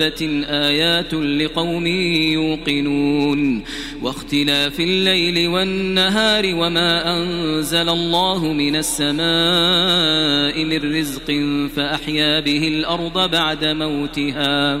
دابة آيات لقوم يوقنون واختلاف الليل والنهار وما أنزل الله من السماء من رزق فأحيا به الأرض بعد موتها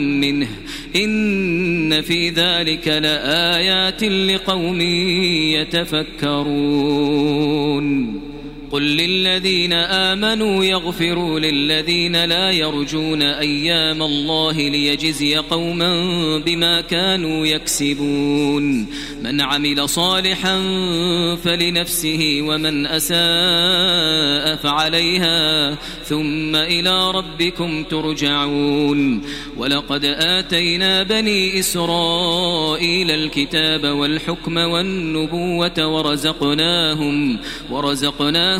منه. إن في ذلك لآيات لقوم يتفكرون. قل للذين آمنوا يغفروا للذين لا يرجون أيام الله ليجزي قوما بما كانوا يكسبون. من عمل صالحا فلنفسه ومن أساء فعليها ثم إلى ربكم ترجعون. ولقد آتينا بني إسرائيل الكتاب والحكم والنبوة ورزقناهم ورزقناهم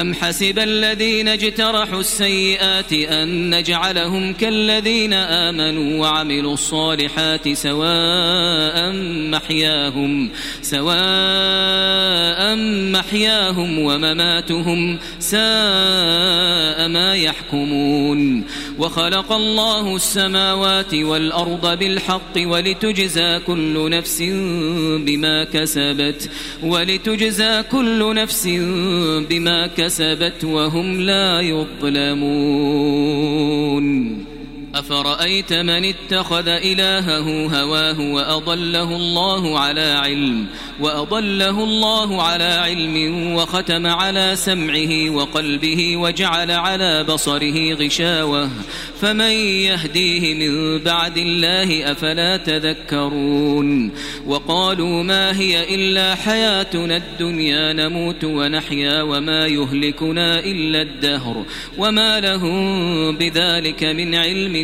أم حسب الذين اجترحوا السيئات أن نجعلهم كالذين آمنوا وعملوا الصالحات سواء محياهم سواء محياهم ومماتهم ساء ما يحكمون. وخلق الله السماوات والأرض بالحق ولتجزى كل نفس بما كسبت ولتجزى كل نفس بما كسبت. وهم لا يظلمون أفرأيت من اتخذ إلهه هواه وأضله الله على علم وأضله الله على علم وختم على سمعه وقلبه وجعل على بصره غشاوة. فمن يهديه من بعد الله أفلا تذكرون؟ وقالوا ما هي إلا حياتنا الدنيا نموت ونحيا وما يهلكنا إلا الدهر وما لهم بذلك من علم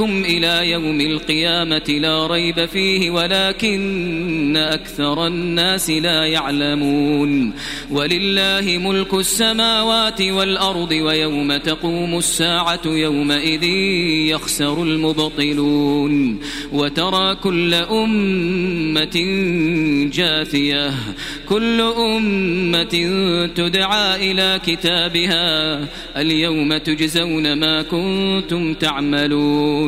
إلى يوم القيامة لا ريب فيه ولكن أكثر الناس لا يعلمون ولله ملك السماوات والأرض ويوم تقوم الساعة يومئذ يخسر المبطلون وترى كل أمة جاثية كل أمة تدعى إلى كتابها اليوم تجزون ما كنتم تعملون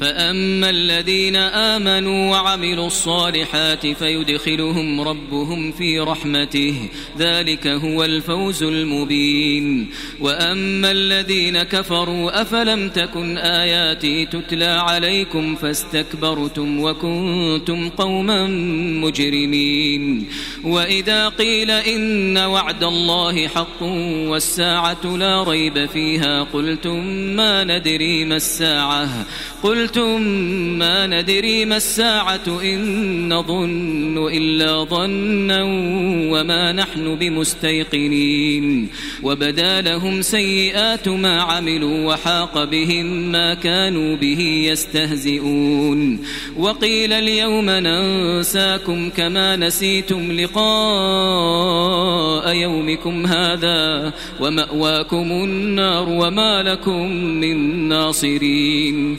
فأما الذين آمنوا وعملوا الصالحات فيدخلهم ربهم في رحمته ذلك هو الفوز المبين. وأما الذين كفروا أفلم تكن آياتي تتلى عليكم فاستكبرتم وكنتم قوما مجرمين. وإذا قيل إن وعد الله حق والساعة لا ريب فيها قلتم ما ندري ما الساعة؟ قلتم ما ندري ما الساعة إن نظن إلا ظنا وما نحن بمستيقنين وبدا لهم سيئات ما عملوا وحاق بهم ما كانوا به يستهزئون وقيل اليوم ننساكم كما نسيتم لقاء يومكم هذا ومأواكم النار وما لكم من ناصرين